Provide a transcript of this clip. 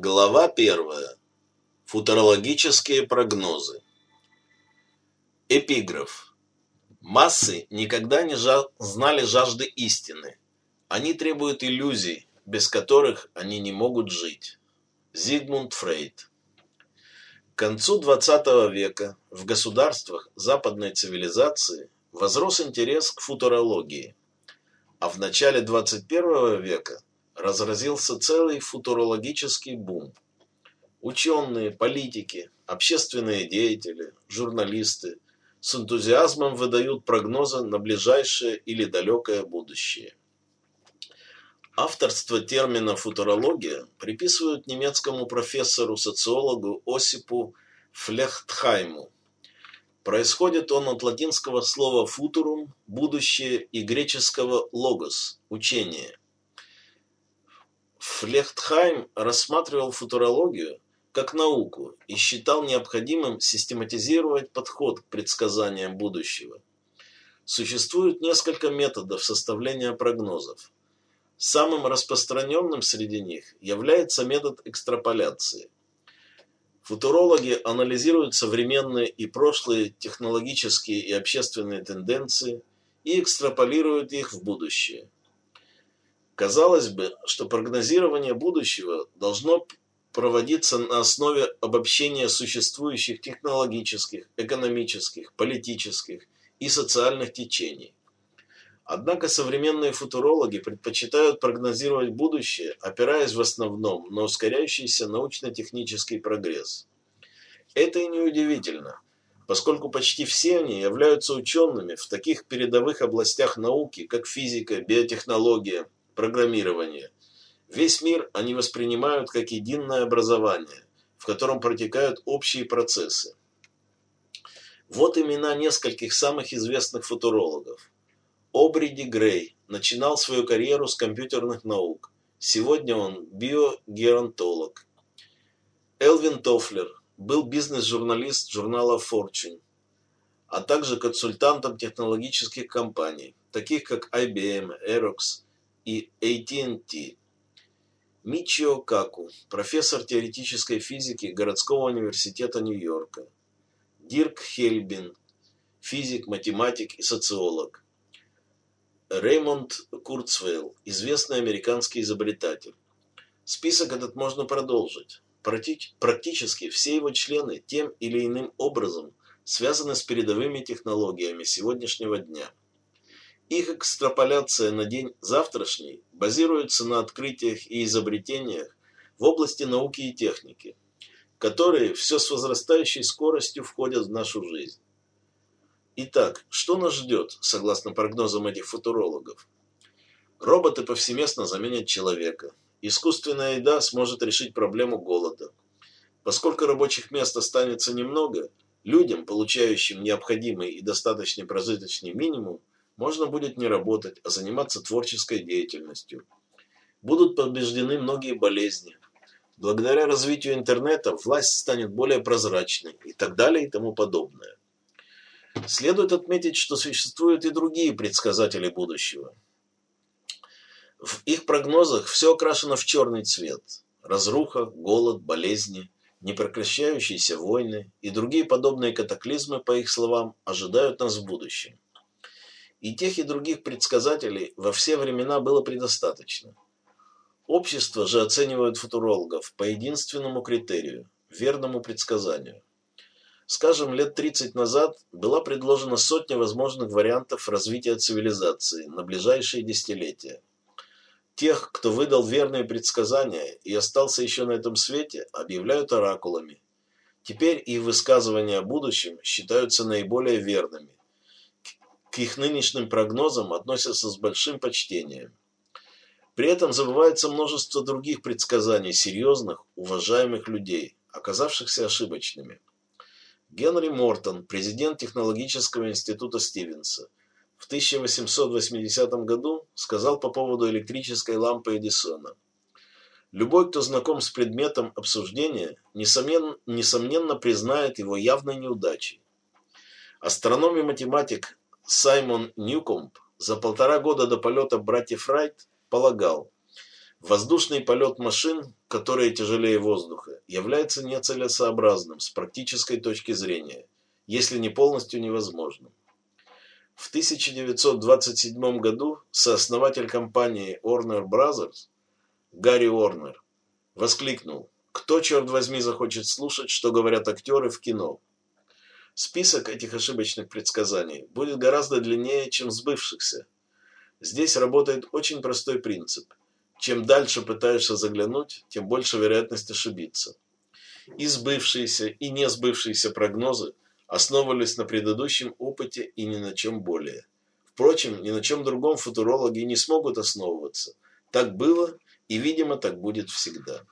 Глава первая. Футурологические прогнозы. Эпиграф. Массы никогда не жа знали жажды истины. Они требуют иллюзий, без которых они не могут жить. Зигмунд Фрейд. К концу XX века в государствах западной цивилизации возрос интерес к футурологии, а в начале XXI века разразился целый футурологический бум. Ученые, политики, общественные деятели, журналисты с энтузиазмом выдают прогнозы на ближайшее или далекое будущее. Авторство термина «футурология» приписывают немецкому профессору-социологу Осипу Флехтхайму. Происходит он от латинского слова «футурум» – «будущее» и греческого «логос» – «учение». Флехтхайм рассматривал футурологию как науку и считал необходимым систематизировать подход к предсказаниям будущего. Существует несколько методов составления прогнозов. Самым распространенным среди них является метод экстраполяции. Футурологи анализируют современные и прошлые технологические и общественные тенденции и экстраполируют их в будущее – Казалось бы, что прогнозирование будущего должно проводиться на основе обобщения существующих технологических, экономических, политических и социальных течений. Однако современные футурологи предпочитают прогнозировать будущее, опираясь в основном на ускоряющийся научно-технический прогресс. Это и неудивительно, поскольку почти все они являются учеными в таких передовых областях науки, как физика, биотехнология, программирования. Весь мир они воспринимают как единое образование, в котором протекают общие процессы. Вот имена нескольких самых известных футурологов. Обриди Грей начинал свою карьеру с компьютерных наук. Сегодня он биогеронтолог. Элвин Тофлер был бизнес-журналист журнала Fortune, а также консультантом технологических компаний, таких как IBM, Xerox, и AT&T. Мичио Каку, профессор теоретической физики городского университета Нью-Йорка. Дирк Хельбин, физик, математик и социолог. Реймонд Курцвейл, известный американский изобретатель. Список этот можно продолжить. Практически все его члены тем или иным образом связаны с передовыми технологиями сегодняшнего дня. Их экстраполяция на день завтрашний базируется на открытиях и изобретениях в области науки и техники, которые все с возрастающей скоростью входят в нашу жизнь. Итак, что нас ждет, согласно прогнозам этих футурологов? Роботы повсеместно заменят человека. Искусственная еда сможет решить проблему голода. Поскольку рабочих мест останется немного, людям, получающим необходимый и достаточный прожиточный минимум, можно будет не работать, а заниматься творческой деятельностью. Будут побеждены многие болезни. Благодаря развитию интернета власть станет более прозрачной и так далее и тому подобное. Следует отметить, что существуют и другие предсказатели будущего. В их прогнозах все окрашено в черный цвет. Разруха, голод, болезни, непрекращающиеся войны и другие подобные катаклизмы, по их словам, ожидают нас в будущем. И тех, и других предсказателей во все времена было предостаточно. Общество же оценивает футурологов по единственному критерию – верному предсказанию. Скажем, лет 30 назад была предложена сотня возможных вариантов развития цивилизации на ближайшие десятилетия. Тех, кто выдал верные предсказания и остался еще на этом свете, объявляют оракулами. Теперь их высказывания о будущем считаются наиболее верными к их нынешним прогнозам относятся с большим почтением. При этом забывается множество других предсказаний серьезных, уважаемых людей, оказавшихся ошибочными. Генри Мортон, президент технологического института Стивенса, в 1880 году сказал по поводу электрической лампы Эдисона. Любой, кто знаком с предметом обсуждения, несомненно, несомненно признает его явной неудачей. Астроном и математик Саймон Ньюкомб за полтора года до полета братьев Райт полагал, Воздушный полет машин, которые тяжелее воздуха, является нецелесообразным с практической точки зрения, если не полностью невозможным. В 1927 году сооснователь компании Warner Brothers Гарри Уорнер воскликнул «Кто, черт возьми, захочет слушать, что говорят актеры в кино?» Список этих ошибочных предсказаний будет гораздо длиннее, чем сбывшихся. Здесь работает очень простой принцип. Чем дальше пытаешься заглянуть, тем больше вероятность ошибиться. И сбывшиеся, и не сбывшиеся прогнозы основывались на предыдущем опыте и ни на чем более. Впрочем, ни на чем другом футурологи не смогут основываться. Так было и, видимо, так будет всегда.